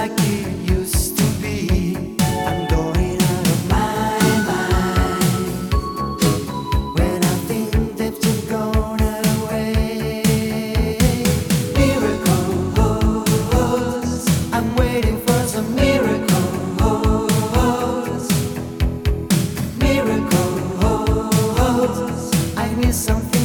like used to be. I'm going out of my mind when I think that you're gone away. Miracles, I'm waiting for some miracles. Miracles, I something.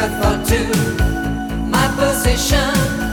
A thought to my position.